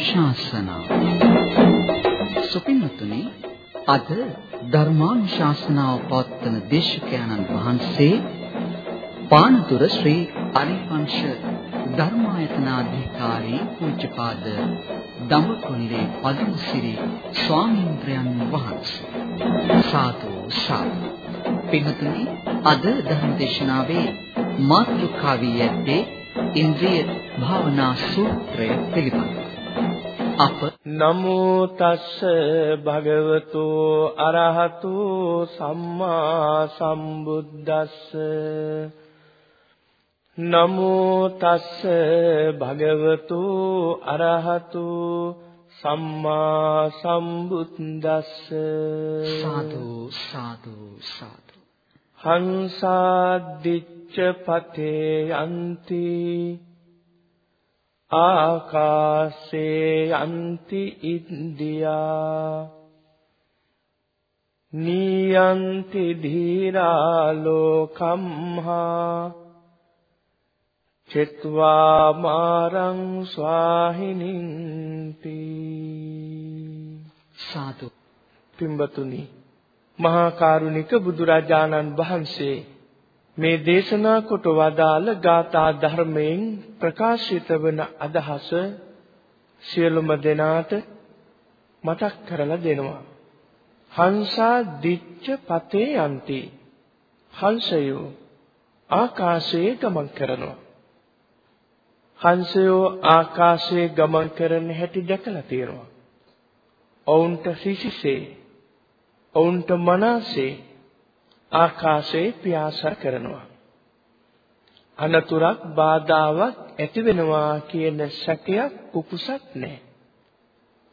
ධර්මානුශාසනා. සුපින්නතුනි අද ධර්මානුශාසනාව පවත්වන දේශකයන්න් වහන්සේ පානතුර ශ්‍රී අරිවංශ ධර්මායතනාධිකාරී පූජ්‍යපාද දඹකොණිලේ පදුසිරි ස්වාමීන්ද්‍රයන් වහන්සේ. සාදු සාදු. පින්තුනි අද ධර්ම දේශනාවේ මාතෘකාවී ඇත්තේ ඉන්ද්‍රිය භාවනා සූත්‍රය පිළිබඳව. අප. නමෝ තස්ස භගවතු අරහතු සම්මා සම්බුද්දස්ස. නමෝ තස්ස භගවතු අරහතු සම්මා සම්බුද්දස්ස. සාදු සාදු සාදු. හංසාදිච්ච පතේ යන්ති ආකාසේ යන්ති ඉන්දියා නියන්ති ධීරා ලෝකම්හා චෙත්වා මාරං ස්වාහිනින්ති සාදු පින්බතුනි මහා කරුණික බුදුරජාණන් වහන්සේ මේ දේශනා කොට වදාළ ගාථා ධර්මයෙන් ප්‍රකාශිත වන අදහස සියලුම දෙනාට මතක් කරලා දෙනවා. හංසා දිච්ච පතේ යන්ති. හංසයෝ ආකාශයේ ගමන් කරනවා. හංසයෝ ආකාශයේ ගමන් කරන හැටි දැකලා තියෙනවා. ඔවුන්ට සිසිසේ ඔවුන්ට මනසේ ආකාශයේ පියාසර කරනවා. අනතුරක් බාධාවක් ඇති වෙනවා කියන සැකයක් කුකුසක් නැහැ.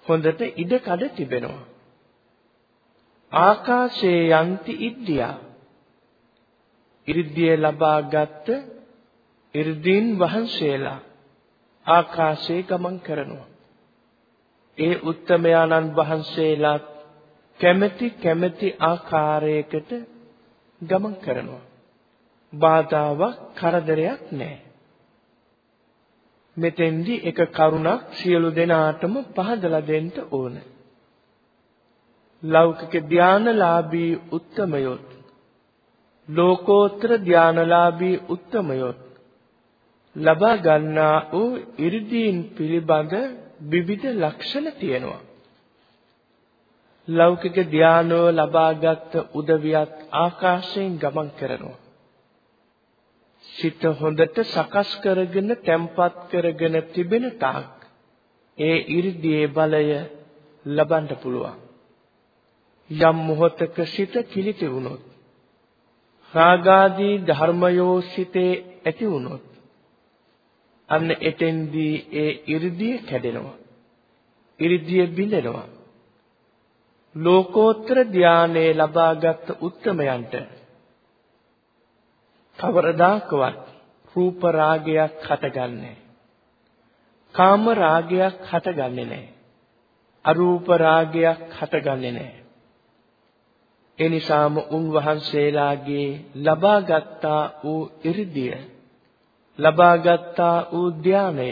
හොඳට ඉඩ කඩ තිබෙනවා. ආකාශයේ යන්ති ඉද්දියා ඉර්ධිය ලබාගත් ඉර්ධීන් වහන්සේලා ආකාශයේ ගමන් කරනවා. ඒ උත්තමයාණන් වහන්සේලා කැමැති කැමැති ආකාරයකට ගමන් කරනවා. බාධාවක් කරදරයක් නැහැ. මෙතෙන්දී එක කරුණක් සියලු දෙනාටම පහදලා දෙන්න ඕන. ලෞකික ධානලාභී උත්තමයොත් ලෝකෝත්තර ධානලාභී උත්තමයොත් ලබා ගන්නා වූ 이르දීන් පිළිබඳ විවිධ ලක්ෂණ තියෙනවා. ලෞකික ධානය ලබාගත් උදවියත් ආකාශයෙන් ගමන් කරනවා. සිත හොඳට සකස් කරගෙන තැම්පත් කරගෙන තිබෙන තාක් ඒ 이르දියේ බලය ලබන්න පුළුවන්. යම් මොහතක සිත කිලිති වුණොත් රාගාදී ධර්මයෝ සිතේ ඇති වුණොත් අන්න එතෙන්දී ඒ 이르දිය කැඩෙනවා. 이르දිය බිඳෙනවා. ලෝකෝත්තර ධානයේ ලබාගත් උත්තමයන්ට කවරදාකවත් රූප රාගයක් හටගන්නේ කාම රාගයක් හටගන්නේ නැහැ. අරූප රාගයක් හටගන්නේ නැහැ. ඒ නිසාම උන්වහන්සේලාගේ ලබාගත්තා වූ 이르දිය ලබාගත්තා වූ ධානය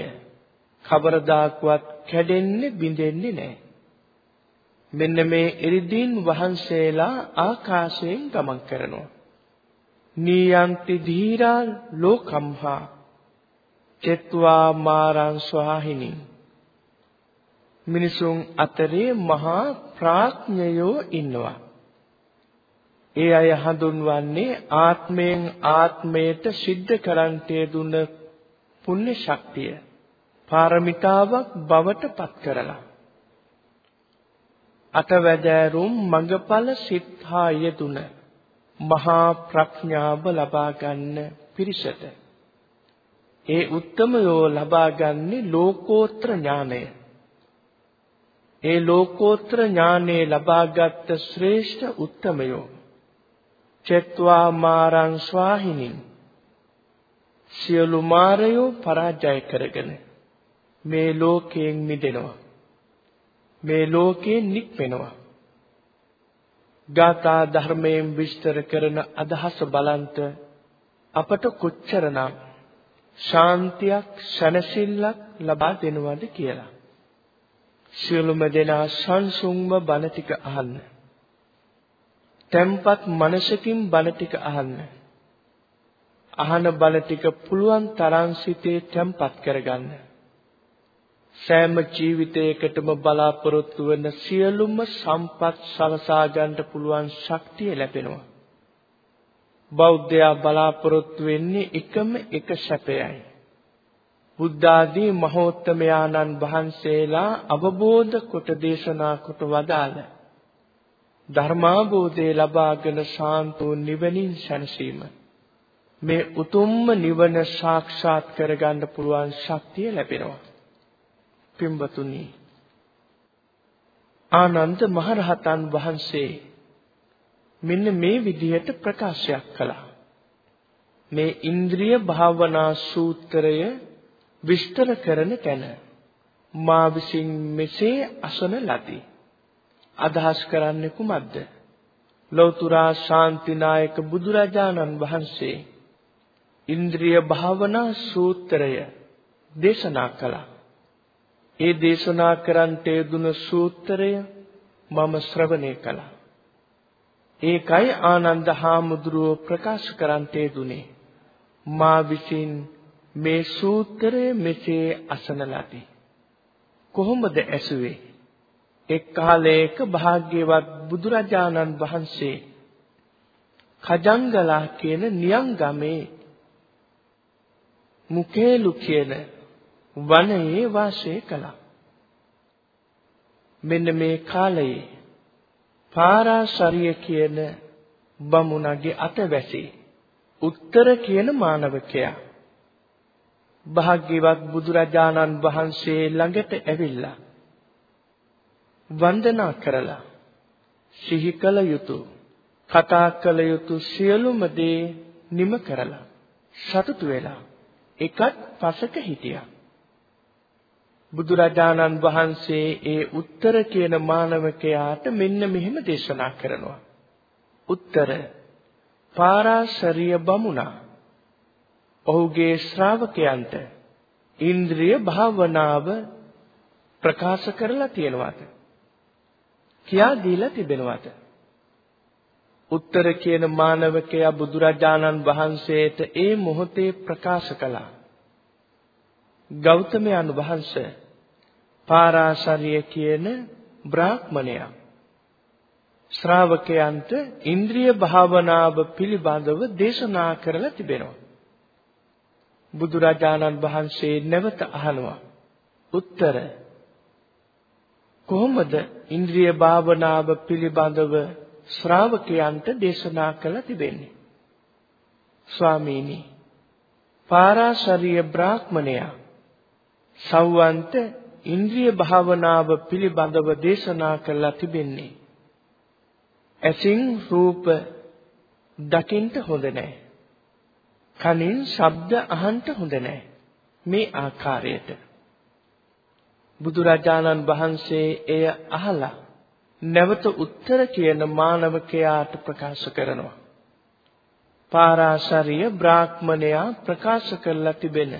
කවරදාකවත් කැඩෙන්නේ බිඳෙන්නේ නැහැ. මෙන්න මේ ඉරිදීන් වහන්සේලා ආකාශයෙන් ගමන් කරනවා. නීයන්ති ධීරා ලෝකම්හා චෙත්වා මාරං ස්වාහිනි මිනිසුන් අතරේ මහා ප්‍රඥයෝ ඉන්නවා. ඒ අය හඳුන්වන්නේ ආත්මයෙන් ආත්මයට සිද්ධ කරන්ටේ දුන පුණ්‍ය ශක්තිය පාරමිතාවක් බවට පත් කරලා අටවැදෑරුම් මඟඵල සිත්හා යෙදුන මහා ප්‍රඥාව ලබා ගන්න පිරිසට ඒ උත්තමයෝ ලබා ගන්නේ ලෝකෝත්තර ඥානය. ඒ ලෝකෝත්තර ඥානෙ ලබාගත් ශ්‍රේෂ්ඨ උත්තමයෝ චත්වා මාරං ස්වාහිනින් සියලු මාරයෝ පරාජය කරගෙන මේ ලෝකයෙන් මිදෙනවා. මේ ලෝකයෙන් නික්මෙනවා. ගාථා ධර්මයෙන් විස්තර කරන අදහස බලන්ට අපට කොච්චරනම් ශාන්තියක් සැනසෙල්ලක් ලබා දෙනවද කියලා. සියලුම දෙනා සංසුන්ව බණ ටික අහන්න. tempat මනසකින් බණ ටික අහන්න. අහන බණ ටික පුළුවන් තරම් සිතේ tempat කරගන්න. සෑම ජීවිතයකටම බලාපොරොත්තු වෙන සියලුම සම්පත් සලසා ගන්නට පුළුවන් ශක්තිය ලැබෙනවා. බෞද්ධයා බලාපොරොත්තු වෙන්නේ එකම එක සැපයයි. බුද්ධ ආදී මහෝත්තමයාණන් වහන්සේලා අවබෝධ කොට දේශනා කොට වදාළ ධර්මාබෝධය ලබාගෙන ශාන්තෝ නිවනින් සැනසීම මේ උතුම්ම නිවන සාක්ෂාත් කරගන්න පුළුවන් ශක්තිය ලැබෙනවා පින්වතුනි ආනන්ද මහරහතන් වහන්සේ මෙන්න මේ විදිහට ප්‍රකාශයක් කළා මේ ඉන්ද්‍රිය භාවනා සූත්‍රය විස්තර කරන තැන මා විසින් මෙසේ අසන ලදී. අදහස් කරන්නේ කුමක්ද? ලෞතුරා ශාන්තිනායක බුදුරජාණන් වහන්සේ ඉන්ද්‍රිය භාවනා සූත්‍රය දේශනා කළා. ඒ දේශනා කරන්ට යෙදුන සූත්‍රය මම ශ්‍රවණය කළා. ඒකයි ආනන්ද හාමුදුරුව ප්‍රකාශ කරන්ට යෙදුනේ. මා විසින් මේ සූත්‍රය මෙසේ අසන ලදී. කොහොමද ඇසුවේ? එක් කාලයක භාග්‍යවත් බුදුරජාණන් වහන්සේ කජංගලා කියන නියංගමේ මුකේලු කියන වනයේ වාසය කළා. මෙන්න මේ කාලයේ පාරාශරිය කියන බමුණගේ අතවැසි උත්තර කියන මානවකයා භාග්‍යවත් බුදුරජාණන් වහන්සේ ළඟට ඇවිල්ලා වන්දනා කරලා සිහි කළ යුතු කතා කළ යුතු සියලුම දේ නිම කරලා සතුටු වෙලා එකත් පසක හිටියා බුදුරජාණන් වහන්සේ ඒ උත්තර කියන මානවකයාට මෙන්න මෙහෙම දේශනා කරනවා උත්තර පාරාශරිය බමුණා ඔහුගේ ශ්‍රාවකයන්ට ඉන්ද්‍රිය භාවනාව ප්‍රකාශ කරලා තියෙනවාද? කියා දීලා තිබෙනවාද? උත්තර කියන මානවකයා බුදුරජාණන් වහන්සේට ඒ මොහොතේ ප්‍රකාශ කළා. ගෞතමයන් වහන්සේ පාරාශරිය කියන බ්‍රාහ්මණයා ශ්‍රාවකයන්ට ඉන්ද්‍රිය භාවනාව පිළිබඳව දේශනා කරලා තිබෙනවා. බුදුරජාණන් වහන්සේ නැවත අහනවා උත්තර කොහොමද ඉන්ද්‍රිය භාවනාව පිළිබඳව ශ්‍රාවකයන්ට දේශනා කළ තිබෙන්නේ ස්වාමීනි පාරාශරීය බ්‍රාහ්මණයා සව්වන්ත ඉන්ද්‍රිය භාවනාව පිළිබඳව දේශනා කළා තිබෙන්නේ ඇසින් රූප දකින්න හොඳ නැහැ කනින් ශබ්ද අහන්න හොඳ නැහැ. මේ ආකාරයට බුදුරජාණන් වහන්සේ එය අහලා නැවත උත්තර කියන මානවකයාට ප්‍රකාශ කරනවා. පාරාශරිය බ්‍රාහ්මණයා ප්‍රකාශ කරලා තිබෙන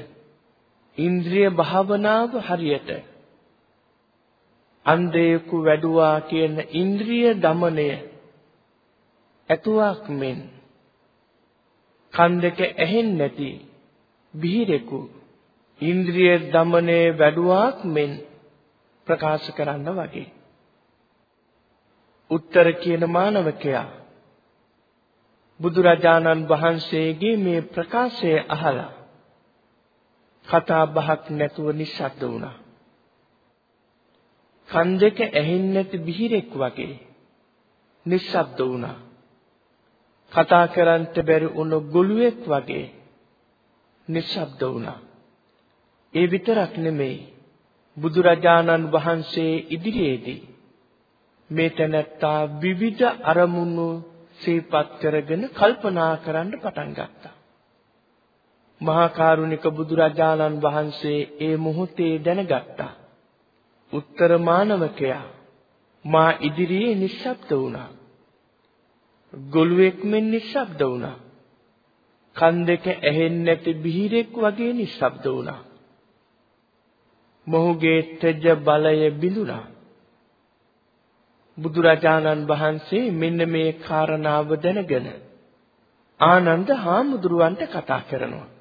ඉන්ද්‍රිය භාවනාව හරියට අන්ධයෙකු වැඩුවා කියන ඉන්ද්‍රිය দমনය ඇතුවක් මෙන් කන් දෙක ඇහෙන්නේ නැති බිහිරෙකු ඉන්ද්‍රිය দমনයේ වැඩුවාක් මෙන් ප්‍රකාශ කරන්න වගේ. උත්තර කියන මානවකයා බුදුරජාණන් වහන්සේගේ මේ ප්‍රකාශය අහලා කතා බහක් නැතුව නිශ්ශබ්ද වුණා. කන් දෙක ඇහෙන්නේ නැති බිහිරෙක් වගේ නිශ්ශබ්ද වුණා. කතා කරන්නට බැරි වුණු ගොළුෙක් වගේ නිශ්ශබ්ද වුණා. ඒ විතරක් නෙමෙයි බුදුරජාණන් වහන්සේ ඉදිරියේදී මේ තැනැත්තා විවිධ අරමුණු සිහිපත් කරගෙන කල්පනා කරන්න පටන් ගත්තා. මහා කරුණික බුදුරජාණන් වහන්සේ ඒ මොහොතේ දැනගත්තා. උත්තර මානවකයා මා ඉදිරියේ නිශ්ශබ්ද වුණා. ගොළුෙක් මෙන් නිශ්ශබ්ද වුණා. කන් දෙක ඇහෙන්නේ නැති බිහිරෙක් වගේ නිශ්ශබ්ද වුණා. මොහුගේ තෙජ බලය බිඳුණා. බුදුරජාණන් වහන්සේ මෙන්න මේ කාරණාව දැනගෙන ආනන්ද හාමුදුරුවන්ට කතා කරනවා.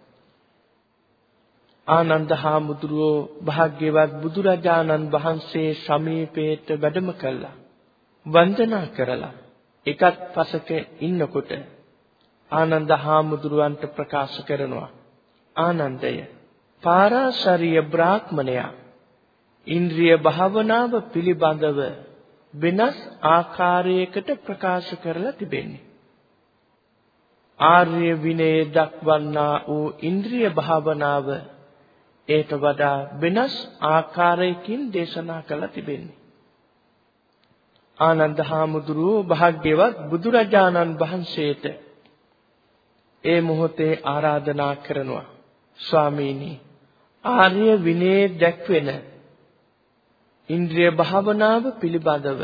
ආනන්ද හාමුදුරුවෝ භාග්‍යවත් බුදුරජාණන් වහන්සේ සමීපයට වැඩම කළා. වන්දනා කරලා එකත් පසක ඉන්නකොට ආනන්ද හාමුදුරුවන්ට ප්‍රකාශ කරනවා ආනන්දය පාරාශරීය බ්‍රාහ්මණයා ඉන්ද්‍රිය භාවනාව පිළිබඳව වෙනස් ආකාරයකට ප්‍රකාශ කරලා තිබෙන්නේ ආර්ය විනයේ දක්වන්නා වූ ඉන්ද්‍රිය භාවනාව ඒට වඩා වෙනස් ආකාරයකින් දේශනා කළා තිබෙන්නේ. ආනන්ද හාමුදුරුවෝ භාග්‍යවත් බුදුරජාණන් වහන්සේට ඒ මොහොතේ ආරාධනා කරනවා. ස්වාමීනි ආර්ය විනයේ දැක්වෙන ඉන්ද්‍රිය භාවනාව පිළිබඳව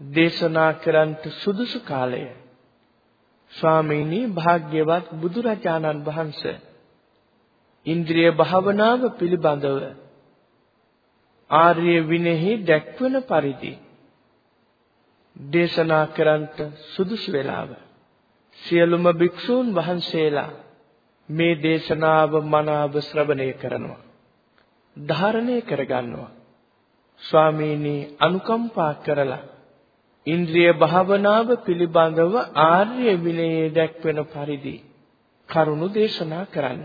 දේශනා කරන්ට සුදුසු කාලය. ස්වාමීනි භාග්‍යවත් බුදුරජාණන් වහන්සේ ඉන්ද්‍රිය භාවනාව පිළිබඳව ආර්ය විනයෙහි දැක්වන පරිදි දේශනා කරන්ට සුදුසු වේලාව. සියලුම භික්ෂූන් වහන්සේලා මේ දේශනාව මනාව ශ්‍රවණය කරනවා. ධාරණය කරගන්නවා. ස්වාමීනි අනුකම්පා කරලා ඉන්ද්‍රිය භාවනාව පිළිබඳව ආර්ය විනයේ දැක්වෙන පරිදි කරුණු දේශනා කරන්න.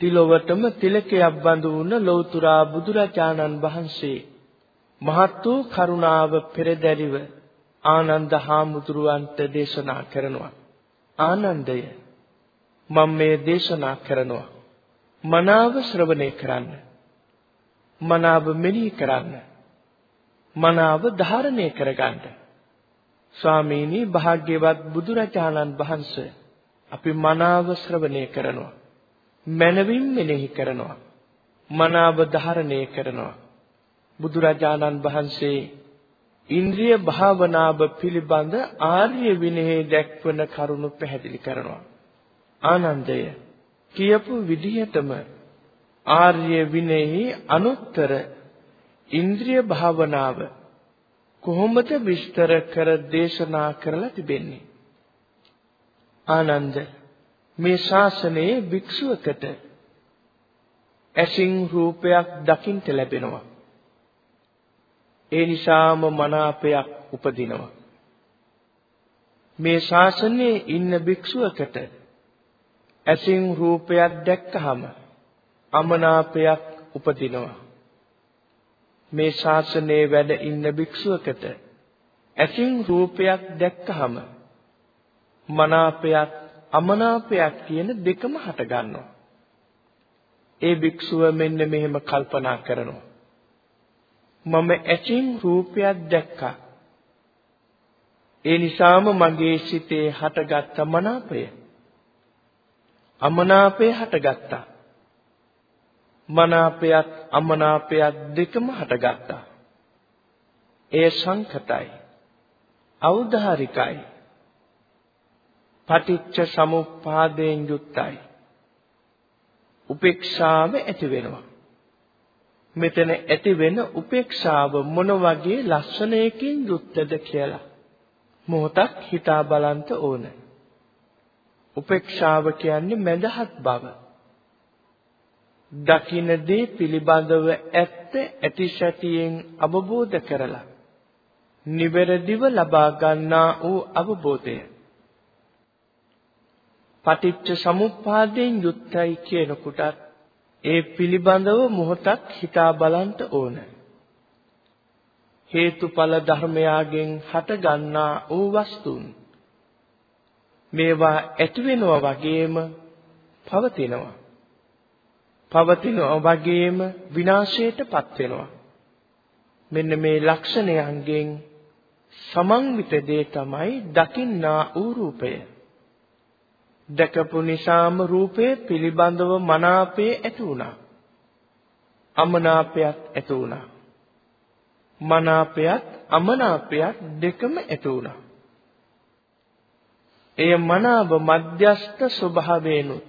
තිලොවටම තිලකයක් බඳු වුණ ලෞතුරා බුදුරජාණන් වහන්සේ මහත් වූ කරුණාව පෙරදැරිව ආනන්ද හාමුදුරුවන්ට දේශනා කරනවා. ආනන්දය මම මේ දේශනා කරනවා. මනාව ශ්‍රවණය කරන්න. මනාව මෙනෙහි කරන්න. මනාව ධාරණය කරගන්න. ස්වාමීනි භාග්‍යවත් බුදුරජාණන් වහන්සේ අපි මනාව ශ්‍රවණය කරනවා. මනවින් මෙනෙහි කරනවා. මනාව ධාරණය කරනවා. බුදුරජාණන් වහන්සේ ඉන්ද්‍රිය භාවනාව පිළිබඳ ආර්ය විනයේ දැක්වන කරුණු පැහැදිලි කරනවා. ආනන්දය කියපු විදිහටම ආර්ය විනයෙහි අනුත්තර ඉන්ද්‍රිය භාවනාව කොහොමද විස්තර කර දේශනා කරලා තිබෙන්නේ? ආනන්ද මේ ශාසනයේ භික්ෂුවකට ඇසින් රූපයක් දකින්ට ලැබෙනවා. ඒ නිසාම මනාපයක් උපදිනවා. මේ ශාසනයේ ඉන්න භික්ෂුවකට ඇසින් රූපයක් දැක්කහම අමනාපයක් උපදිනවා. මේ ශාසනයේ වැඩ ඉන්න භික්ෂුවකට ඇසින් රූපයක් දැක්කහම මනාපයක් අමනාපයක් කියන දෙකම හට ගන්නවා. ඒ භික්ෂුව මෙන්න මෙහෙම කල්පනා කරනවා. මම ඇසින් රූපයක් දැක්කා. ඒ නිසාම මගේ සිතේ හටගත්ත මනාපය අමනාපය හටගත්තා. මනාපයත් අමනාපයත් දෙකම හටගත්තා. එය සංකතයි. ඖදාරිකයි. පටිච්ච සමුප්පාදයෙන් යුක්තයි. උපේක්ෂාව ඇති වෙනවා. මෙතන ඇති වෙන උපේක්ෂාව මොන වගේ ලක්ෂණයකින් යුක්තද කියලා මොහොතක් හිතා බලන්න ඕන. උපේක්ෂාව කියන්නේ මදහත් බව. දකින්න දේ පිළිබඳව ඇත්ත ඇතිශතියෙන් අවබෝධ කරලා නිවැරදිව ලබා ගන්නා වූ අවබෝධය. පටිච්ච සමුප්පාදයෙන් යුක්තයි කියනකොටත් ඒ පිළිබඳව මොහොතක් හිතා බලන්න ඕන. හේතුඵල ධර්මයාගෙන් හටගන්නා වූ වස්තුන් මේවා ඇති වෙනවා වගේම පවතිනවා. පවතිනවා වගේම විනාශයටපත් වෙනවා. මෙන්න මේ ලක්ෂණයන්ගෙන් සමන්විත දේ තමයි දකින්නා වූ රූපය. දැකපු නිසාම රූපය පිළිබඳව මනාපය ඇති වුණා. අමනාපයක් ඇති වුණා. මනාපයත් අමනාපයත් දෙකම ඇති වුණා. එය මනාව මධ්‍යස්ත ස්වභාවයෙන්ුත්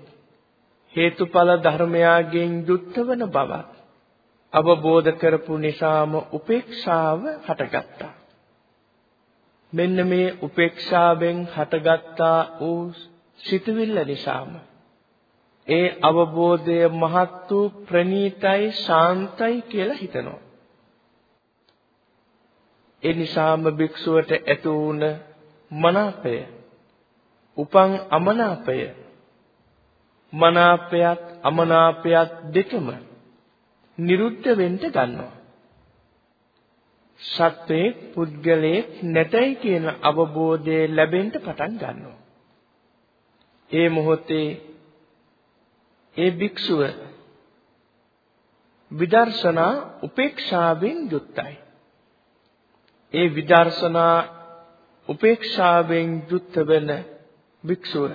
හේතුඵල ධර්මයාගෙන් යුක්ත වන බවත් අවබෝධ කරපු නිසාම උපේක්ෂාව හටගත්තා. මෙන්න මේ උපේක්ෂාවෙන් හටගත්තා වූ සිතුවිල්ල නිසාම ඒ අවබෝධය මහත් වූ ප්‍රණීතයි ශාන්තයි කියලා හිතනවා. ඒ නිසාම භික්ෂුවට ඇති වුණ මනාපය උපං අමනාපය මනාපයත් අමනාපයත් දෙකම නිරුද්ධ වෙන්න ගන්නවා. සත්වයේ පුද්ගලයේ නැතයි කියන අවබෝධය ලැබෙන්න පටන් ගන්නවා. ඒ මොහොතේ ඒ භික්ෂුව විදර්ශනා උපේක්ෂාවෙන් යුක්තයි. ඒ විදර්ශනා උපේක්ෂාවෙන් යුක්ත වෙන භික්ෂුව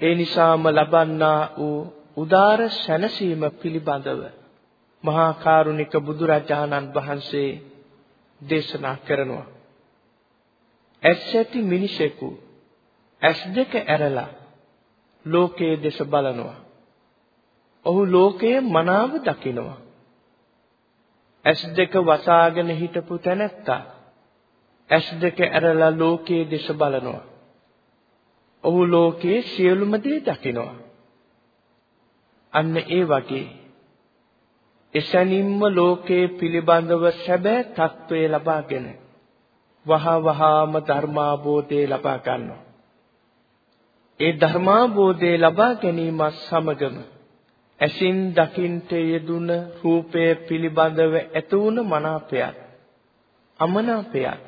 ඒ නිසාම ලබන්නා වූ උදාර සැනසීම පිළිබඳව මහා කරුණික බුදුරජාණන් වහන්සේ දේශනා කරනවා. ඇසැති මිනිසෙකු ඇස් දෙක ඇරලා ලෝකයේ දෙස බලනවා. ඔහු ලෝකයේ මනාව දකිනවා. ඇස් දෙක වසාගෙන හිටපු තැනැත්තා ඇස් දෙක ඇරලා ලෝකයේ දෙස බලනවා. ඔහු ලෝකයේ සියලුම දේ දකිනවා. අන්න ඒ වගේ එසැනින්ම ලෝකයේ පිළිබඳව සැබෑ తත්වයේ ලබාගෙන වහ වහාම ධර්මාබෝධය ලබා ගන්නවා. ඒ ධර්මාබෝධය ලබා ගැනීමත් සමගම ඇසින් දකින්ට යෙදුන රූපය පිළිබඳව ඇති වුණ මනාපයත් අමනාපයත්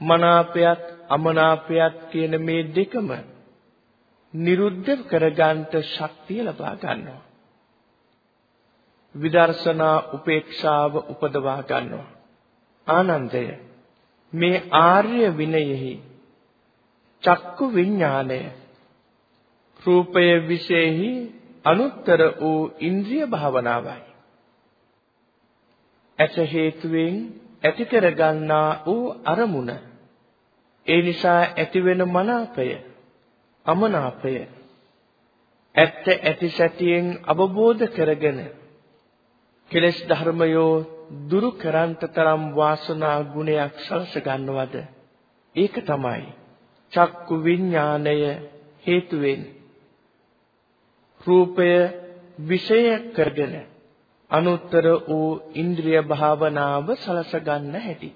මනාපයත් අමනාපයත් කියන මේ දෙකම නිරුද්ධ කරගන්නට ශක්තිය ලබා ගන්නවා. විදර්ශනා උපේක්ෂාව උපදවා ගන්නවා. ආනන්දය මේ ආර්ය විනයෙහි චක්කු විඥානය රූපය විශේෂෙහි අනුත්තර වූ ඉන්ද්‍රිය භාවනාවයි. ඇස හේතුවෙන් ඇති කරගන්නා වූ අරමුණ ඒ නිසා ඇතිවෙන මනාපය අමනාපය ඇත්ත ඇති සැටියෙන් අවබෝධ කරගෙන කෙලෙස් ධර්මයෝ දුරු කරන්ත තරම් වාසනා ගුණයක් සලස ගන්නවද ඒක තමයි චක්කු විඥාණය හේතුවෙන් රූපය විෂය කරගෙන අනුත්තර වූ ඉන්ද්‍රිය භාවනාව සලස ගන්න හැටි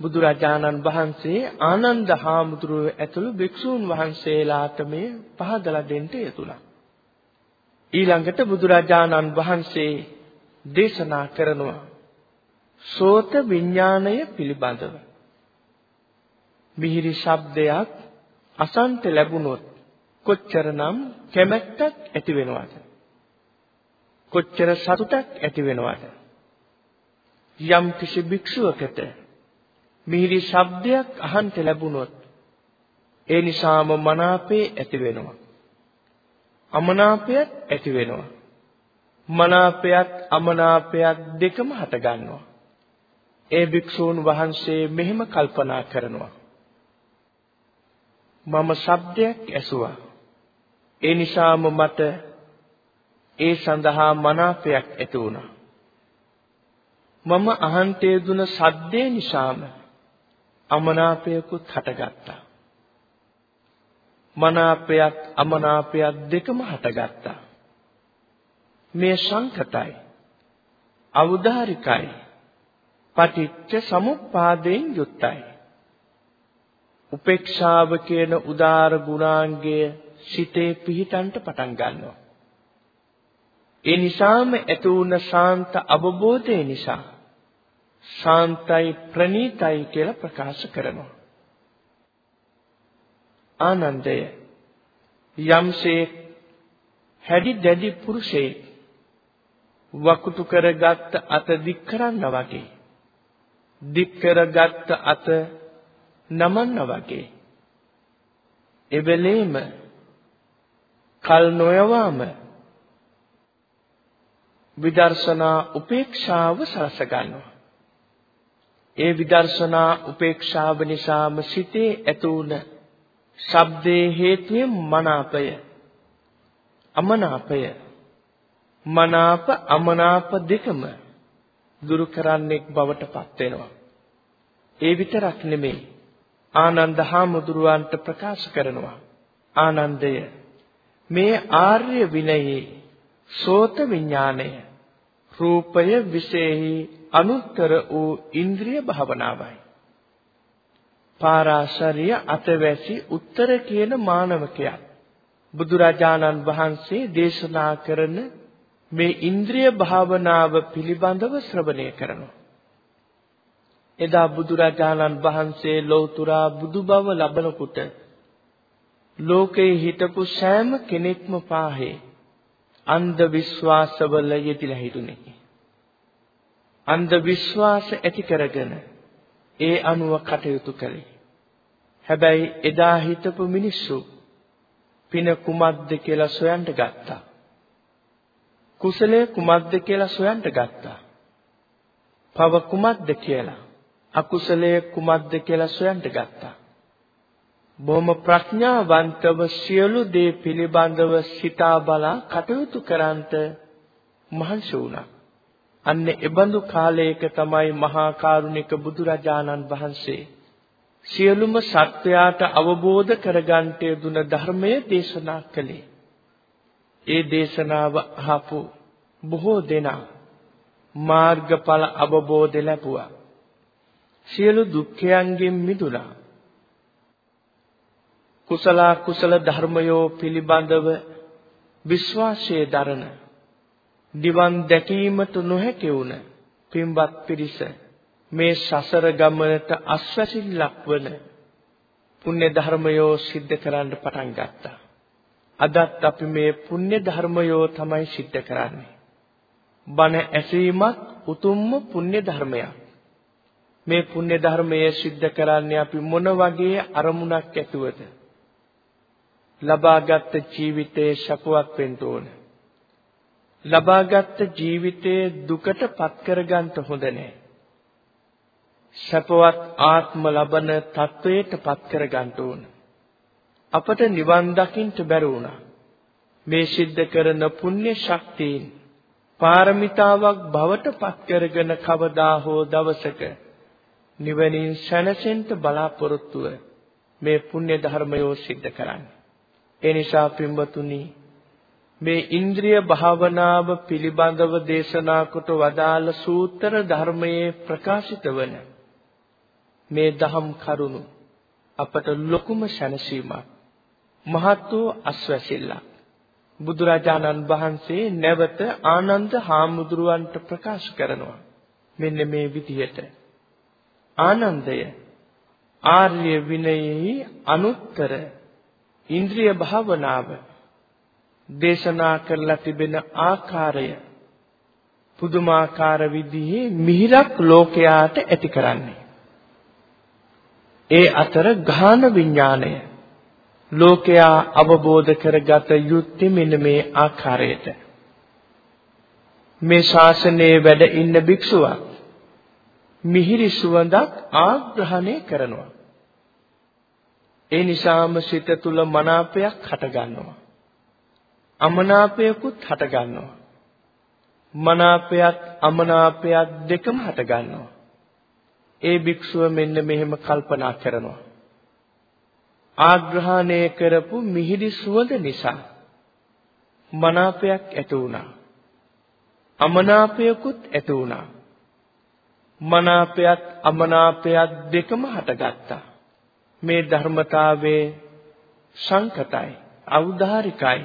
බුදුරජාණන් වහන්සේ ආනන්ද හාමුදුරුව ඇතුළු භික්ෂූන් වහන්සේලාට මේ පහදලා දෙන්න යෙදුණා. ඊළඟට බුදුරජාණන් වහන්සේ දේශනා කරනවා සෝත විඥාණය පිළිබඳව. මිහිරි ශබ්දයක් අසන්ත ලැබුණොත් කොච්චරනම් කැමැත්තක් ඇති වෙනවද? කොච්චර සතුටක් ඇති වෙනවද? යම් කිසි භික්ෂුවකට මිහිරි ශබ්දයක් අහන්ට ලැබුණොත් ඒ නිසාම මනාපේ ඇති වෙනවා. අමනාපයත් ඇති වෙනවා. මනාපයත් අමනාපයත් දෙකම හට ගන්නවා. ඒ භික්ෂූන් වහන්සේ මෙහෙම කල්පනා කරනවා. මම ශබ්දයක් ඇසුවා. ඒ නිසාම මට ඒ සඳහා මනාපයක් ඇති වුණා. මම අහන්ට යෙදුන සද්දේ නිසාම අමනාපයකුත් හටගත්තා. මනාපයත් අමනාපයත් දෙකම හටගත්තා. මේ සංකතයි. අවුදාරිකයි. පටිච්ච සමුප්පාදයෙන් යුක්තයි. උපේක්ෂාව කියන උදාර ගුණාංගය සිතේ පිහිටන්ට පටන් ගන්නවා. ඒ නිසාම ඇති වුණ ශාන්ත අවබෝධය නිසා ශාන්තයි ප්‍රණීතයි කියලා ප්‍රකාශ කරනවා. ආනන්දය යම්සේ හැඩි දැඩි පුරුෂයෙක් වකුටු කරගත් අත දික් කරන්න වගේ දික් කරගත් අත නමන්න වගේ එබැලේම කල් නොයවාම විදර්ශනා උපේක්ෂාව සලස ගන්නවා ඒ විදර්ශනා උපේක්ෂාව නිසාම සිතේ ඇතුණ ශබ්දේ හේතුවෙන් මනාපය අමනාපය මනාප අමනාප දෙකම දුරු කරන්නෙක් බවට පත් වෙනවා. ඒ විතරක් නෙමෙයි ආනන්ද හාමුදුරුවන්ට ප්‍රකාශ කරනවා. ආනන්දය මේ ආර්ය විනයේ සෝත විඥාණය රූපය විශේෂයි අනුත්තර වූ ඉන්ද්‍රිය භාවනාවයි. පාරාශරිය අතවැසි උත්තර කියන මානවකයා බුදුරජාණන් වහන්සේ දේශනා කරන මේ ඉන්ද්‍රිය භාවනාව පිළිබඳව ශ්‍රවණය කරනවා. එදා බුදුරජාණන් වහන්සේ ලෞතුරා බුදුබව ලබනකොට ලෝකේ හිටපු සෑම කෙනෙක්ම පාහේ අන්ධ විශ්වාසවල යෙදිලා හිටුනේ. අන්ධ විශ්වාස ඇති කරගෙන ඒ අනුව කටයුතු කළේ. හැබැයි එදා හිටපු මිනිස්සු පින කුමක්ද කියලා සොයන්න ගත්තා. කුසලය කුමක්ද කියලා සොයන්න ගත්තා. පව කුමක්ද කියලා අකුසලය කුමක්ද කියලා සොයන්න ගත්තා. බොහොම ප්‍රඥාවන්තව සියලු දේ පිළිබඳව සිතා බලා කටයුතු කරන්ට මහන්සි වුණා. අන්න එබඳු කාලයක තමයි මහා කරුණික බුදුරජාණන් වහන්සේ සියලුම සත්වයාට අවබෝධ කරගන්නට දුන ධර්මය දේශනා කළේ. ඒ දේශනාව අහපු බොහෝ දෙනා මාර්ගඵල අවබෝධ ලැබුවා. සියලු දුක්ඛයන්ගෙන් මිදුණා. කුසල කුසල ධර්මයෝ පිළිබඳව විශ්වාසයේ දරන දිවන් දැකීමට නොහැකි වුණ පින්වත් පිරිස මේ සසර ගමනට අස්වැසිල්ලක් වන පුණ්‍ය ධර්මයෝ සිද්ධ කරන්න පටන් ගත්තා. අදත් අපි මේ පුණ්‍ය ධර්මයෝ තමයි සිද්ධ කරන්නේ. බණ ඇසීමත් උතුම්ම පුණ්‍ය ධර්මයක්. මේ පුණ්‍ය ධර්මයේ සිද්ධ කරන්නේ අපි මොන වගේ අරමුණක් ඇතුවද? ලබාගත් ජීවිතයේ සපුවත් වෙන්න ඕන. ලබාගත් ජීවිතයේ දුකට පත් කරගන්න හොඳ නැහැ. සපවත් ආත්ම ලබන තත්වයට පත් කරගන්න ඕන. අපට නිවන් දකින්න බැරි වුණා. මේ සිද්ධ කරන පුණ්‍ය ශක්තියින් පාරමිතාවක් බවට පත් කරගෙන කවදා හෝ දවසක නිවනින් සැනසෙන්න බලාපොරොත්තුව මේ පුණ්‍ය ධර්මයෝ සිද්ධ කරන්නේ. ඒ නිසා පින්වතුනි මේ ඉන්ද්‍රිය භාවනාව පිළිබඳව දේශනා කොට වදාළ සූත්‍ර ධර්මයේ ප්‍රකාශිත වන මේ දහම් කරුණු අපට ලොකුම සැනසීමක් මහත් වූ අස්වැසිල්ලක්. බුදුරජාණන් වහන්සේ නැවත ආනන්ද හාමුදුරුවන්ට ප්‍රකාශ කරනවා මෙන්න මේ විදිහට. ආනන්දය ආර්ය විනයෙහි අනුත්තර ඉන්ද්‍රිය භාවනාව දේශනා කරලා තිබෙන ආකාරය පුදුමාකාර විදිහේ මිහිරක් ලෝකයාට ඇති කරන්නේ. ඒ අතර ගාන විඥාණය ලෝකයා අවබෝධ කරගත යුත්තේ මෙන්න මේ ආකාරයට. මේ ශාසනයේ වැඩ ඉන්න භික්ෂුවක් මිහිරි සුවඳක් ආග්‍රහණය කරනවා. ඒ නිසාම සිත තුල මනාපයක් හටගන්නවා. අමනාපයකුත් හටගන්නවා. මනාපයත් අමනාපයත් දෙකම හටගන්නවා. ඒ භික්ෂුව මෙන්න මෙහෙම කල්පනා කරනවා. ආග්‍රහණය කරපු මිහිරි සුවඳ නිසා මනාපයක් ඇති වුණා. අමනාපයකුත් ඇති වුණා. මනාපයත් අමනාපයත් දෙකම හටගත්තා. මේ ධර්මතාවයේ සංකතයි, අවුදාරිකයි,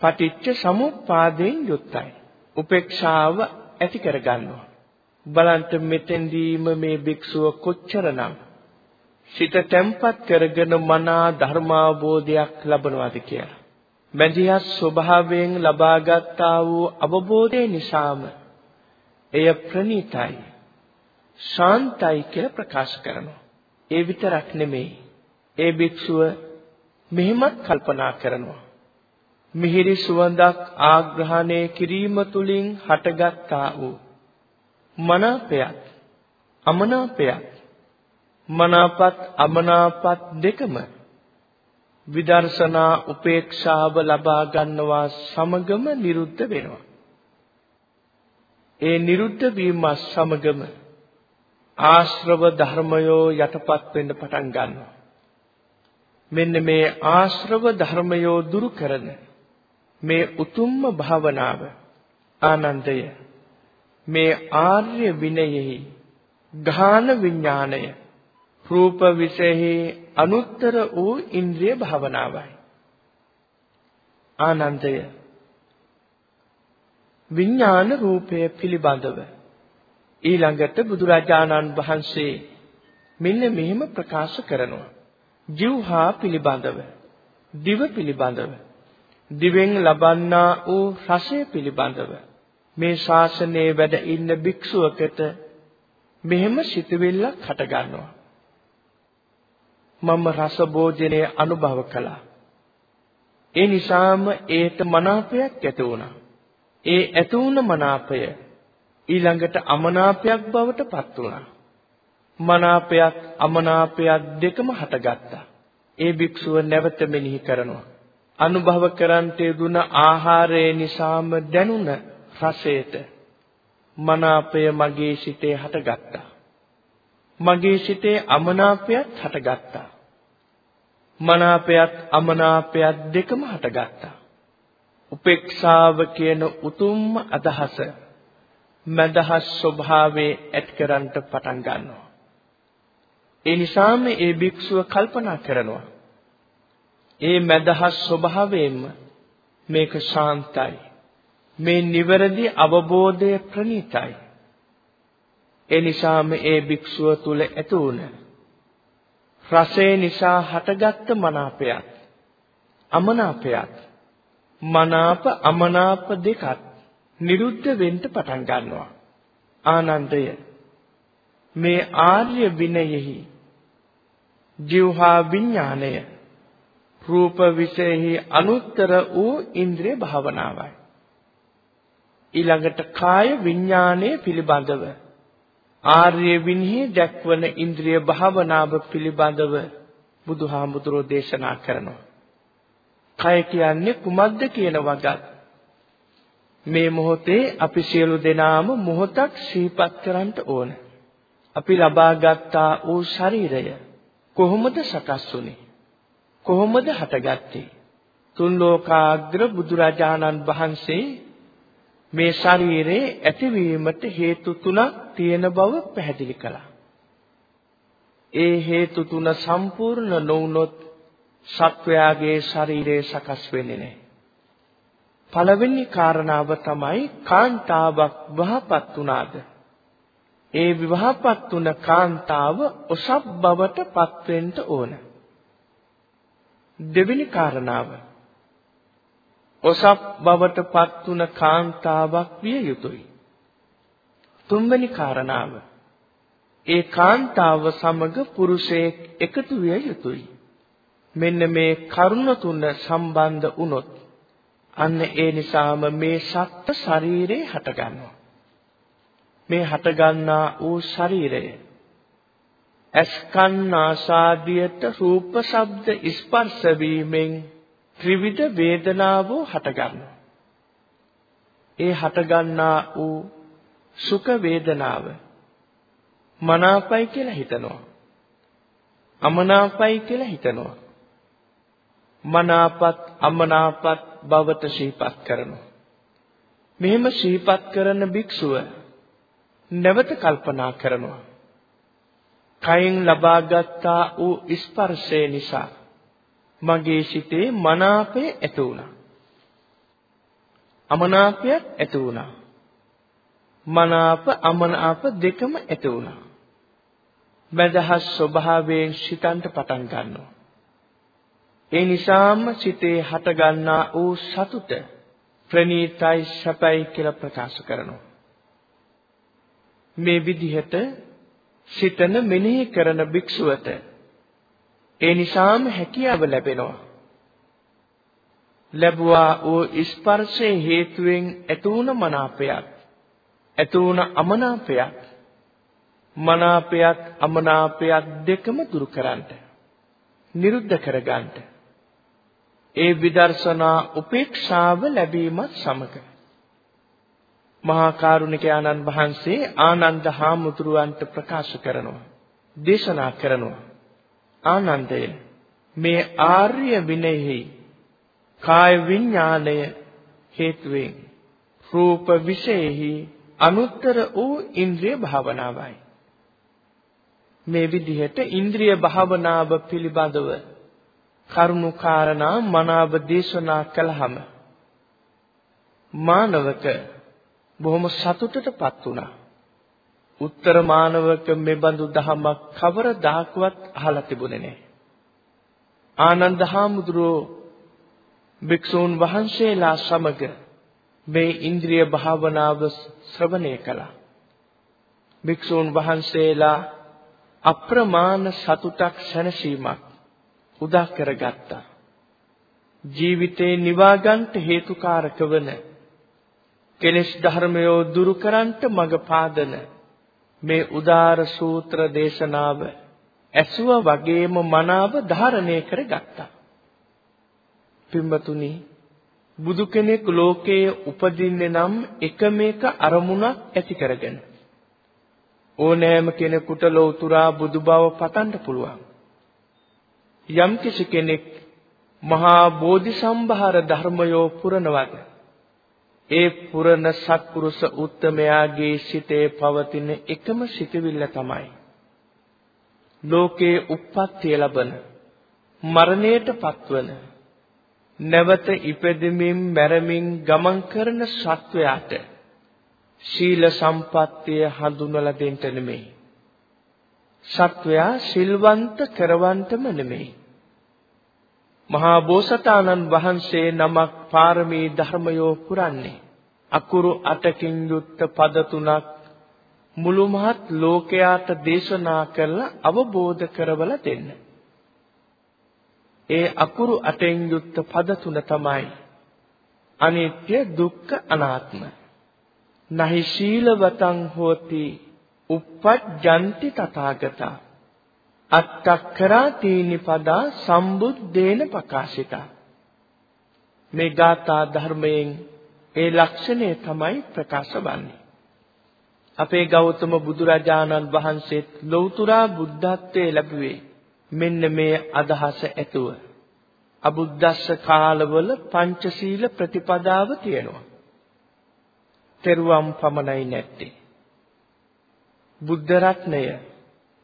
පටිච්ච සමුප්පාදයෙන් යුක්තයි. උපේක්ෂාව ඇති කරගන්නවා. බලන්ට මෙතෙන්දීම මේ භික්ෂුව කොච්චරනම් සිත තැම්පත් කරගෙන මනා ධර්මාබෝධයක් ලබනවාද කියලා. මැදිහත් ස්වභාවයෙන් ලබාගත්තා වූ අවබෝධය නිසාම එය ප්‍රණීතයි ශාන්තයි කියලා ප්‍රකාශ කරනවා. ඒ විතරක් නෙමෙයි. ඒ භික්ෂුව මෙහෙමත් කල්පනා කරනවා. මිහිරි සුවඳක් ආග්‍රහණය කිරීම තුලින් හටගත්තා වූ මනාපයත් අමනාපයත් මනාපත් අමනාපත් දෙකම විදර්ශනා උපේක්ෂාව ලබා ගන්නවා සමගම නිරුද්ධ වෙනවා. ඒ නිරුද්ධ වීම සමගම ආශ්‍රව ධර්මයෝ යටපත් වෙන්න පටන් ගන්නවා. මෙන්න මේ ආශ්‍රව ධර්මයෝ දුරු කරන මේ උතුම්ම භාවනාව ආනන්දය මේ ආර්ය විනයෙහි ගාන විඥාණය රූප විශේෂෙහි අනුත්තර වූ ඉන්ද්‍රිය භාවනාවයි ආනන්දය විඥාන රූපය පිළිබඳව ඊළඟට බුදුරජාණන් වහන්සේ මෙන්න මෙහෙම ප්‍රකාශ කරනවා. ජීවහා පිළිබඳව දිව පිළිබඳව දිවෙන් ලබන්නා වූ රසය පිළිබඳව මේ ශාසනයේ වැඩ ඉන්න භික්ෂුවකට මෙහෙම සිතුවිල්ලක් හට ගන්නවා මම රස භෝජනය අනුභව කළා. ඒ නිසාම ඒට මනාපයක් ඇති වුණා. ඒ ඇති වුණ මනාපය ඊළඟට අමනාපයක් බවට පත් වුණා මනාපයක් අමනාපයක් දෙකම හටගත්තා. ඒ භික්ෂුව නැවත මෙනෙහි කරනවා. අනුභව කරන්ට දුන ආහාරය නිසාම දැනුණ රසයට මනාපය මගේ සිතේ හටගත්තා. මගේ සිතේ අමනාපයත් හටගත්තා. මනාපයත් අමනාපයත් දෙකම හටගත්තා. උපේක්ෂාව කියන උතුම්ම අදහස මදහස් ස්වභාවයේ ඇත් කරන්ට පටන් ගන්නවා. ඒ නිසාම ඒ භික්ෂුව කල්පනා කරනවා. ඒ මදහස් ස්වභාවයෙන්ම මේක ශාන්තයි. මේ නිවැරදි අවබෝධය ප්‍රණීතයි. ඒ නිසාම ඒ භික්ෂුව තුල ඇති වුණ රසය නිසා හටගත්ත මනාපයත් අමනාපයත් මනාප අමනාප දෙකත් නිරුද්ධ වෙන්න පටන් ගන්නවා ආනන්දය මේ ආර්ය විනයෙහි ජීවහා විඥාණය රූප විශේෂෙහි අනුත්තර වූ ඉන්ද්‍රිය භාවනාවයි. ඊළඟට කාය විඥාණය පිළිබඳව ආර්ය විනහි දක්වන ඉන්ද්‍රිය භාවනාව පිළිබඳව බුදුහාමුදුරෝ දේශනා කරනවා. කය කියන්නේ කුමක්ද කියන වගත් මේ මොහොතේ අපි සියලු දෙනාම මොහොතක් සිහිපත් කරන්න ඕන. අපි ලබාගත්තා වූ ශරීරය කොහොමද සකස් වුනේ? කොහොමද හටගත්තේ? තුන් ලෝකාග්‍ර බුදුරජාණන් වහන්සේ මේ ශරීරයේ ඇතිවීමට හේතු තුනක් තියෙන බව පැහැදිලි කළා. ඒ හේතු තුන සම්පූර්ණ නොවුනොත් සත්වයාගේ ශරීරය සකස් වෙන්නේ නැහැ. පළවෙනි කාරණාව තමයි කාන්තාවක් වහපත් වුණාද? ඒ විවාහපත් වුණ කාන්තාව ඔසප් බවට පත් වෙන්න ඕන. දෙවෙනි කාරණාව ඔසප් බවට පත් වුණ කාන්තාවක් විය යුතුයි. තුන්වෙනි කාරණාව ඒ කාන්තාව සමග පුරුෂයෙක් එකතු විය යුතුයි. මෙන්න මේ කරුණ තුන සම්බන්ධ වුණොත් අන්න ඒ නිසාම මේ සත්ත්ව ශරීරේ හටගන්නවා. මේ හටගන්නා වූ ශරීරය අස්කන් ආසාදියට රූප ශබ්ද ස්පර්ශ වීමෙන් ත්‍රිවිධ වේදනාව හටගන්නවා. ඒ හටගන්නා වූ සුඛ වේදනාව මනාපයි කියලා හිතනවා. අමනාපයි කියලා හිතනවා. මනාපත් අමනාපත් බවට ශීපත් කරනවා. මෙහෙම ශීපත් කරන භික්ෂුව නැවත කල්පනා කරනවා. කයින් ලබාගත්තා වූ ස්පර්ශය නිසා මගේ සිතේ මනාපය ඇති වුණා. අමනාපයක් ඇති වුණා. මනාප අමනාප දෙකම ඇති වුණා. මදහස් ස්වභාවයෙන් සිතන්ට පටන් ගන්නවා. ඒ නිසාම සිතේ හටගන්නා වූ සතුට ප්‍රණීතයි සැපයි කියලා ප්‍රකාශ කරනවා. මේ විදිහට සිතන මෙනෙහි කරන භික්ෂුවට ඒ නිසාම හැකියාව ලැබෙනවා. ලැබුවා වූ ස්පර්ශයේ හේතුවෙන් ඇතුණ මනාපයක් ඇතුණ අමනාපයක් මනාපයක් අමනාපයක් දෙකම දුරු කරන්නට නිරුද්ධ කරගන්නට ඒ විදර්ශනා උපේක්ෂාව ලැබීමත් සමග. මහා කරුණික ආනන්ද වහන්සේ ආනන්ද හාමුදුරුවන්ට ප්‍රකාශ කරනවා දේශනා කරනවා. ආනන්දය මේ ආර්ය විනයෙහි කාය විඥාණය හේතුවෙන් රූප විශේෂෙහි අනුත්තර වූ ඉන්ද්‍රිය භාවනාවයි. මේ විදිහට ඉන්ද්‍රිය භාවනාව පිළිබඳව කරුණු කාරණා මනාව දේශනා කළාම මානවක බොහොම සතුටටපත් වුණා. උත්තර මානවක මෙබඳු දහමක් කවරදාකවත් අහලා තිබුණේ නැහැ. ආනන්ද හාමුදුරුවෝ භික්ෂූන් වහන්සේලා සමග මේ ඉන්ද්‍රිය භාවනාව ශ්‍රවණය කළා. භික්ෂූන් වහන්සේලා අප්‍රමාණ සතුටක් සැනසීමක් උදා කරගත්තා. ජීවිතේ නිවා ගන්නට හේතුකාරක වන කෙලෙස් ධර්මයෝ දුරු කරන්ට මඟ පාදන මේ උදාර සූත්‍ර දේශනාව ඇසුව වගේම මනාව ධාරණය කරගත්තා. පින්වතුනි බුදු කෙනෙක් ලෝකයේ උපදින්නේ නම් එකම එක අරමුණක් ඇති කරගෙන ඕනෑම කෙනෙකුට ලෞතුරා බුදු බව පතන්න පුළුවන්. යම් කිසි කෙනෙක් මහා බෝධිසම්භාර ධර්මයෝ පුරනවද ඒ පුරන සත්පුරුෂ උත්තමයාගේ සිතේ පවතින එකම සිතවිල්ල තමයි ලෝකේ උප්පත්තිය ලබන මරණයට පත්වන නැවත ඉපදෙමින් මැරෙමින් ගමන් කරන සත්වයාට ශීල සම්පත්තිය හඳුන්වලා දෙන්න නෙමෙයි. සත්වයා සිල්වන්ත කරවන්තම නෙමෙයි. මහා බෝසතාණන් වහන්සේ නමක් පාරමී ධර්මයෝ පුරන්නේ අකුරු අටකින් යුක්ත පද තුනක් මුළු මහත් ලෝකයාට දේශනා කරලා අවබෝධ කරවලා දෙන්න. ඒ අකුරු අටෙන් යුක්ත පද තුන තමයි අනිත්‍ය දුක්ඛ අනාත්ම. නහි ශීලවතං හෝති uppajjanti තථාගතා. අත්තක්කරාතීනි පදා සම්බුද්දේන ප්‍රකාශිතා මේ ගාථා ධර්මයෙන් ඒ ලක්ෂණය තමයි ප්‍රකාශ වන්නේ. අපේ ගෞතම බුදුරජාණන් වහන්සේ ලෞතුරා බුද්ධත්වයේ ලැබුවේ මෙන්න මේ අදහස ඇතුව. අබුද්දස්ස කාලවල පංචශීල ප්‍රතිපදාව තියෙනවා. තෙරුවම් පමණයි නැත්තේ. බුද්ධ රත්නය,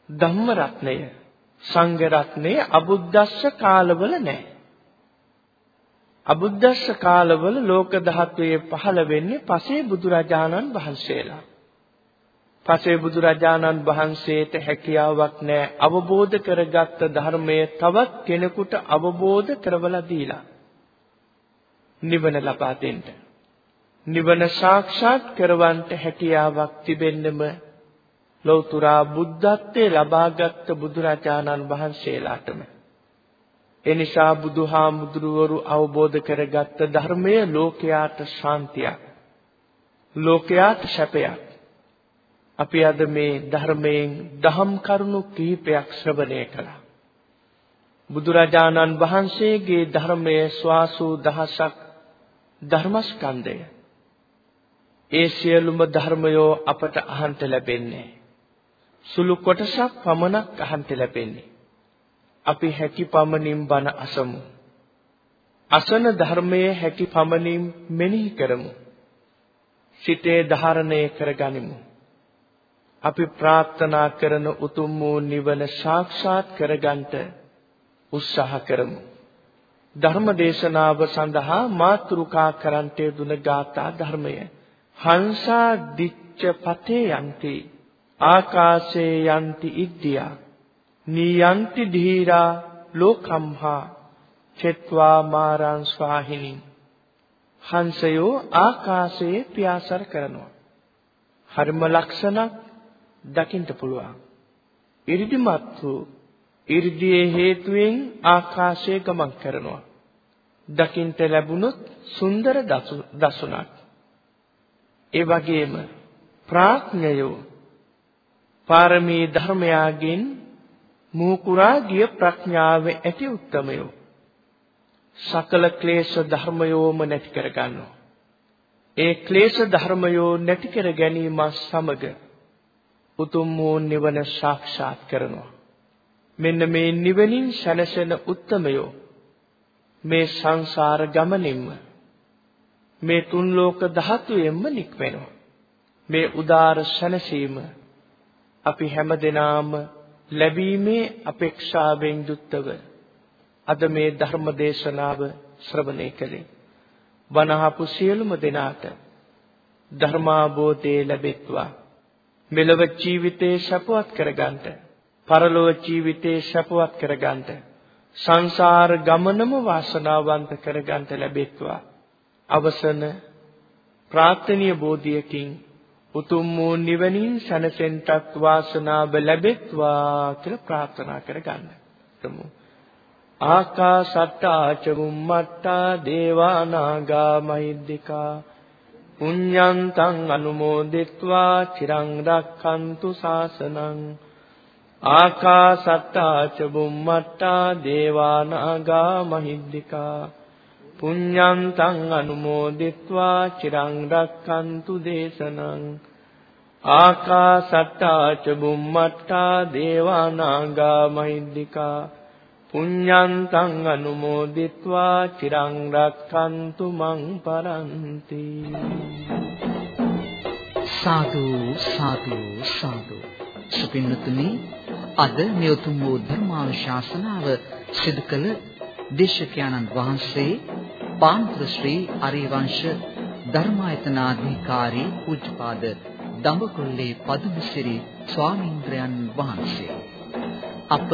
ධම්ම රත්නය, සංඝ රත්නය අබුද්දස්ස කාලවල නැහැ. අබුද්දස්ස කාලවල ලෝක ධාතුවේ පහළ වෙන්නේ පසේ බුදුරජාණන් වහන්සේලා. පසේ බුදුරජාණන් වහන්සේට හැකියාවක් නැහැ අවබෝධ කරගත්ත ධර්මය තවත් කෙනෙකුට අවබෝධ කරවලා දීලා නිවන ලබා දෙන්න. නිවන සාක්ෂාත් කරවන්ට හැකියාවක් තිබෙන්නම ලෞතුරා බුද්ධත්වයේ ලබාගත් බුදුරජාණන් වහන්සේලාටම. එනිසා බුදුහාමුදුරුවරු අවබෝධ කරගත්ත ධර්මය ලෝකයාට ශාන්තියක් ලෝකයාට සැපයක්. අපි අද මේ ධර්මයෙන් දහම් කරුණු කිහිපයක් ශ්‍රවණය කළා. බුදුරජාණන් වහන්සේගේ ධර්මයේ ස්වාසූ දහසක් ධර්මස්කන්ධය. ඒ සියලුම ධර්මයෝ අපට අහන්ත ලැබෙන්නේ. සුළු කොටසක් පමණක් අහන්ත ලැබෙන්නේ. අපි හැකි පමණින් බණ අසමු. අසන ධර්මයේ හැකි පමණින් මෙනෙහි කරමු. සිතේ ධාරණය කරගනිමු. අපි ප්‍රාර්ථනා කරන උතුම් වූ නිවන සාක්ෂාත් කරගන්නට උත්සාහ කරමු. ධර්ම දේශනාව සඳහා මාතෘකා කරන්ට දුන ගාථා ධර්මය. හංසා දිච්ච පතේ යන්ති. ආකාශේ යන්ති ඉද්දියා නීයන්ති ධීරා ලෝකම්හා. චෙත්වා මාරං ස්වාහිනී. හංසයෝ ආකාශයේ පියාසර කරනවා. හර්ම ලක්ෂණක් දකින්න පුළුවන්. ඉරිදිමත් වූ ඉර්ධියේ හේතුවෙන් ආකාශයේ ගමන් කරනවා. දකින්ට ලැබුණොත් සුන්දර දසුණක් ඒ වගේම ප්‍රඥයෝ පාරමී ධර්මයාගෙන් මූකුරා ගිය ප්‍රඥාව ඇති උත්තමයෝ සකල ක්ලේශ ධර්මයෝම නැති කර ගන්නවා. ඒ ක්ලේශ ධර්මයෝ නැති කර ගැනීම සමග උතුම් වූ නිවන සාක්ෂාත් කරනවා. මෙන්න මේ නිවනින් සැනසෙන උත්තමයෝ මේ සංසාර ගමනින්ම මේ තුන් ලෝක ධාතුයෙන්ම නික්වෙනවා. මේ උදාර සැනසීම අපි හැමදෙනාම ලැබීමේ අපේක්ෂාවෙන් යුක්තව අද මේ ධර්ම දේශනාව ශ්‍රවණය කළේ. වනහපු සියලුම දෙනාට ධර්මාබෝධය ලැබෙත්වා. මෙලව ජීවිතේ සපවත් කරගන්නට, පරලොව ජීවිතේ සපවත් කරගන්නට, සංසාර ගමනම වාසනාවන්ත කරගන්නට ලැබෙත්වා. අවසන ප්‍රාර්ථනීය බෝධියකින් උතුම් වූ නිවනින් සැනසෙන්නටත් වාසනාව ලැබෙත්වා කියලා ප්‍රාර්ථනා කරගන්න. ප්‍රමු ආකාසට්ටා චුම්මට්ටා දේවානාගා මහිද්దికා පුඤ්ඤන්තං අනුමෝදිත්වා චිරං රක්ඛන්තු සාසනං ආකාසට්ටා චුම්මට්ටා දේවානාගා මහිද්దికා පුඤ්ඤන්තං අනුමෝදිත්වා චිරං රක්칸තු දේශනං ආකාසට්ටා ච බුම්මට්ටා දේවානාගා මහිද්దికා පුඤ්ඤන්තං අනුමෝදිත්වා චිරං රක්칸තු මං පරන්ති සාදු සාදු සාදු. සුපින්නතුනි අද මේ උතුම් වූ ධර්මානුශාසනාව සිදු කළ දේශකයන්න් වහන්සේ පාන්පුර ශ්‍රී අරිවංශ ධර්මායතනාධිකාරී පූජ්‍යපාද දඹකොල්ලේ පදුමසිරි ස්වාමීන්ද්‍රයන් වහන්සේ. අප